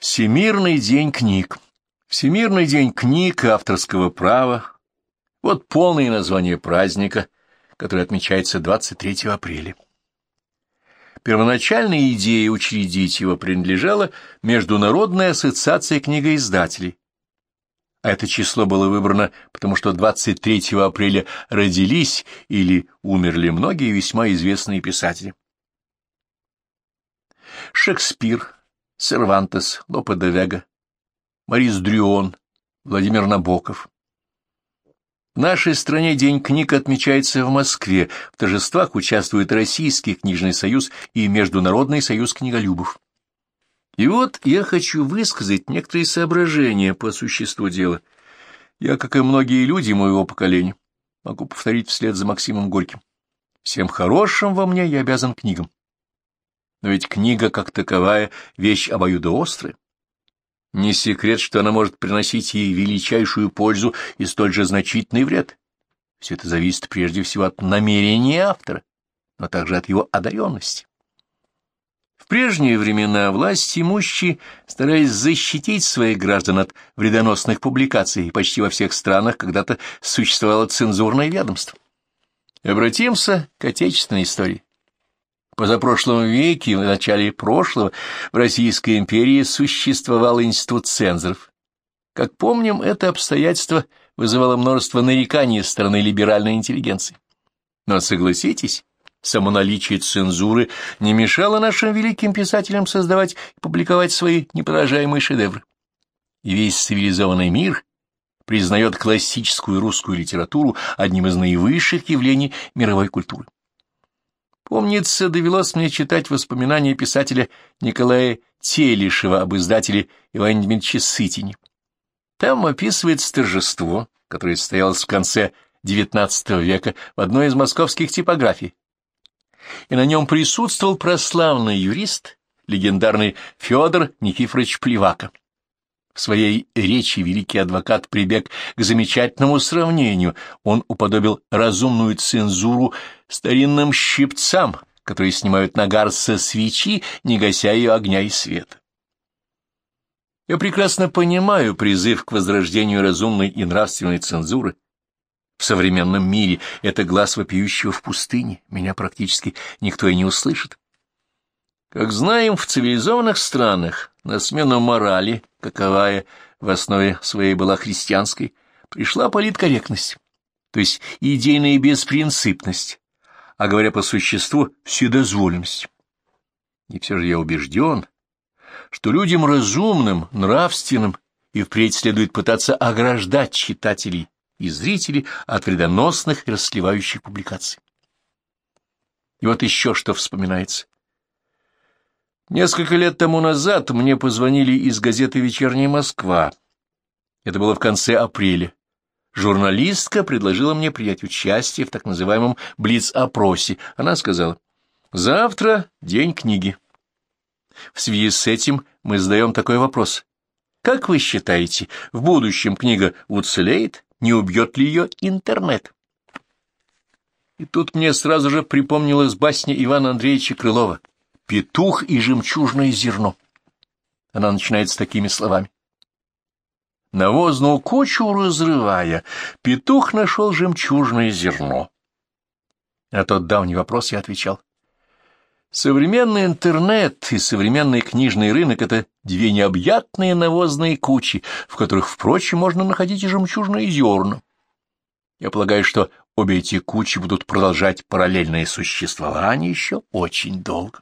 Всемирный день книг. Всемирный день книг авторского права. Вот полное название праздника, который отмечается 23 апреля. Первоначальная идея учредить его принадлежала Международной ассоциации книгоиздателей. А это число было выбрано, потому что 23 апреля родились или умерли многие весьма известные писатели. Шекспир, Сервантес, Лопе де Вега, Морис Дрюон, Владимир Набоков. В нашей стране День книг отмечается в Москве. В торжествах участвует Российский книжный союз и Международный союз книголюбов. И вот я хочу высказать некоторые соображения по существу дела. Я, как и многие люди моего поколения, могу повторить вслед за Максимом Горьким. Всем хорошим во мне я обязан книгам. Но ведь книга, как таковая, вещь обоюдоострая. Не секрет, что она может приносить ей величайшую пользу и столь же значительный вред. Все это зависит прежде всего от намерения автора, но также от его одаренности. В прежние времена власть имущие старались защитить своих граждан от вредоносных публикаций, почти во всех странах когда-то существовало цензурное ведомство. Обратимся к отечественной истории позапрошлом веке, в начале прошлого, в Российской империи существовал институт цензоров. Как помним, это обстоятельство вызывало множество нареканий со стороны либеральной интеллигенции. Но согласитесь, само наличие цензуры не мешало нашим великим писателям создавать и публиковать свои неподражаемые шедевры. И весь цивилизованный мир признает классическую русскую литературу одним из наивысших явлений мировой культуры. Помнится, довелось мне читать воспоминания писателя Николая Телишева об издателе Иване Дмитриевиче Сытине. Там описывается торжество, которое состоялось в конце XIX века в одной из московских типографий. И на нем присутствовал прославный юрист, легендарный Федор Никифорович Плевака. В своей речи великий адвокат прибег к замечательному сравнению. Он уподобил разумную цензуру старинным щипцам, которые снимают нагар со свечи, не гася ее огня и света. Я прекрасно понимаю призыв к возрождению разумной и нравственной цензуры. В современном мире это глаз вопиющего в пустыне, меня практически никто и не услышит. Как знаем, в цивилизованных странах на смену морали, каковая в основе своей была христианской, пришла политкорректность, то есть идейная беспринципность, а говоря по существу, вседозволенность. И все же я убежден, что людям разумным, нравственным и впредь следует пытаться ограждать читателей и зрителей от вредоносных и расслевающих публикаций. И вот еще что вспоминается. Несколько лет тому назад мне позвонили из газеты «Вечерняя Москва». Это было в конце апреля. Журналистка предложила мне принять участие в так называемом «Блиц-опросе». Она сказала, «Завтра день книги». В связи с этим мы задаем такой вопрос. Как вы считаете, в будущем книга уцелеет, не убьет ли ее интернет? И тут мне сразу же припомнилась басня Ивана Андреевича Крылова петух и жемчужное зерно. Она начинается такими словами. Навозную кучу разрывая, петух нашел жемчужное зерно. На тот давний вопрос я отвечал. Современный интернет и современный книжный рынок — это две необъятные навозные кучи, в которых, впрочем, можно находить и жемчужные зерна. Я полагаю, что обе эти кучи будут продолжать параллельное существование еще очень долго.